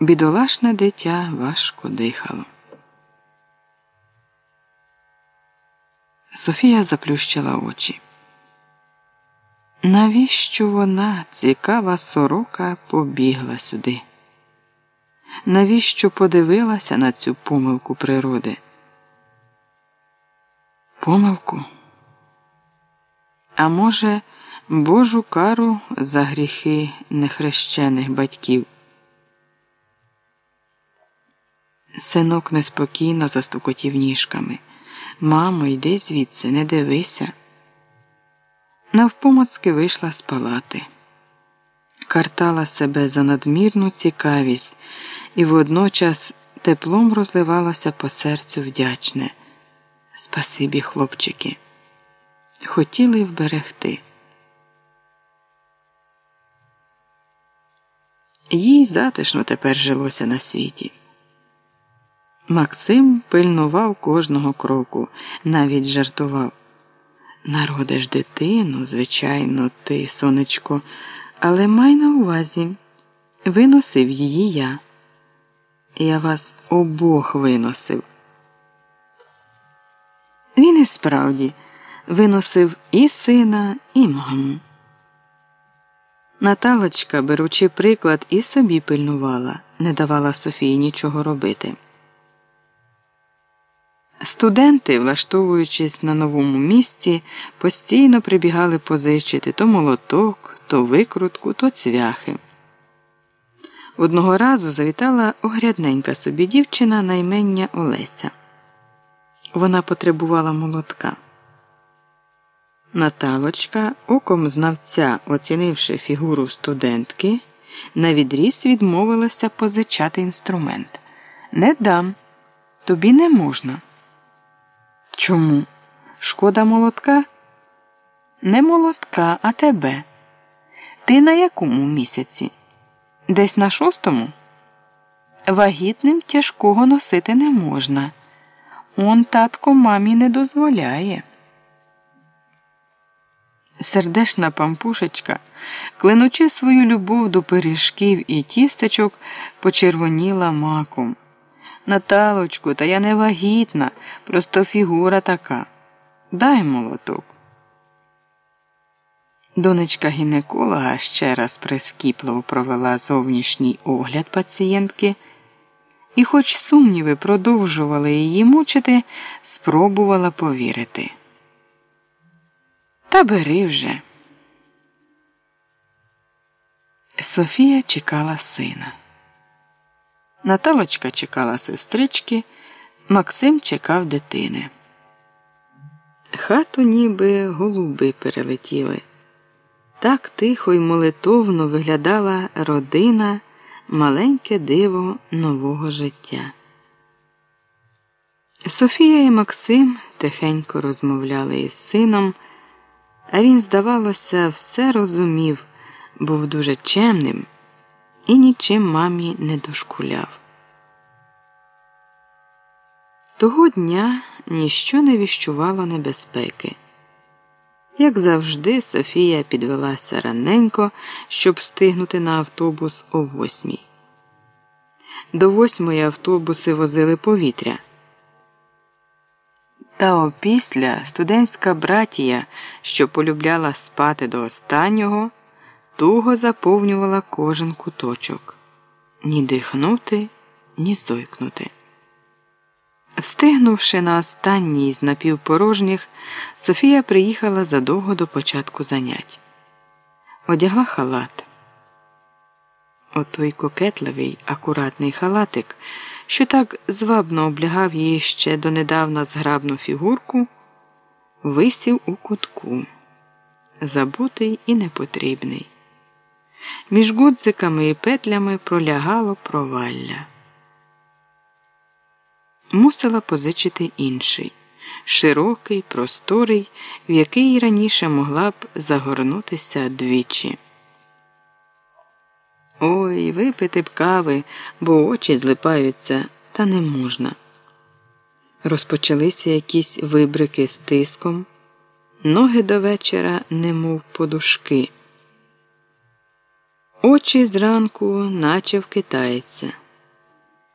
Бідолашне дитя важко дихало. Софія заплющила очі. Навіщо вона, цікава сорока, побігла сюди? Навіщо подивилася на цю помилку природи? Помилку? А може, Божу кару за гріхи нехрещених батьків? Синок неспокійно застукотів ніжками. Мамо, йди звідси, не дивися. Навпомацки вийшла з палати, картала себе за надмірну цікавість і водночас теплом розливалася по серцю вдячне. Спасибі, хлопчики. Хотіли вберегти. Їй затишно тепер жилося на світі. Максим пильнував кожного кроку, навіть жартував. Народиш дитину, звичайно, ти, сонечко, але май на увазі. Виносив її я. Я вас обох виносив. Він і справді виносив і сина, і маму. Наталочка, беручи приклад, і собі пильнувала, не давала Софії нічого робити. Студенти, влаштовуючись на новому місці, постійно прибігали позичити то молоток, то викрутку, то цвяхи. Одного разу завітала огрядненька собі дівчина на імення Олеся. Вона потребувала молотка. Наталочка, оком знавця, оцінивши фігуру студентки, на відріз відмовилася позичати інструмент. Не дам, тобі не можна. Чому? Шкода молотка? Не молотка, а тебе. Ти на якому місяці? Десь на шостому? Вагітним тяжкого носити не можна. Он татко мамі не дозволяє. Сердешна пампушечка, клинучи свою любов до пиріжків і тістечок, почервоніла маком. Наталочку, та я не вагітна, просто фігура така. Дай молоток. Донечка гінеколога ще раз прискіпливо провела зовнішній огляд пацієнтки, і, хоч сумніви продовжували її мучити, спробувала повірити. Та бери вже. Софія чекала сина. Наталочка чекала сестрички, Максим чекав дитини. Хату ніби голуби перелетіли. Так тихо й молитовно виглядала родина, маленьке диво нового життя. Софія і Максим тихенько розмовляли із сином, а він, здавалося, все розумів, був дуже чемним і нічим мамі не дошкуляв. Того дня ніщо не віщувало небезпеки. Як завжди, Софія підвелася раненько, щоб встигнути на автобус о восьмій. До восьмої автобуси возили повітря. Та опісля студентська братія, що полюбляла спати до останнього, туго заповнювала кожен куточок ні дихнути, ні зойкнути. Встигнувши на останній з напівпорожніх, Софія приїхала задовго до початку занять. Одягла халат. Отой кокетливий, акуратний халатик, що так звабно облягав її ще донедавна зграбну фігурку, висів у кутку, забутий і непотрібний. Між гудзиками і петлями пролягало провалля мусила позичити інший, широкий, просторий, в який раніше могла б загорнутися двічі. Ой, випити б кави, бо очі злипаються, та не можна. Розпочалися якісь вибрики з тиском, ноги до вечора, немов подушки. Очі зранку, наче вкитаються.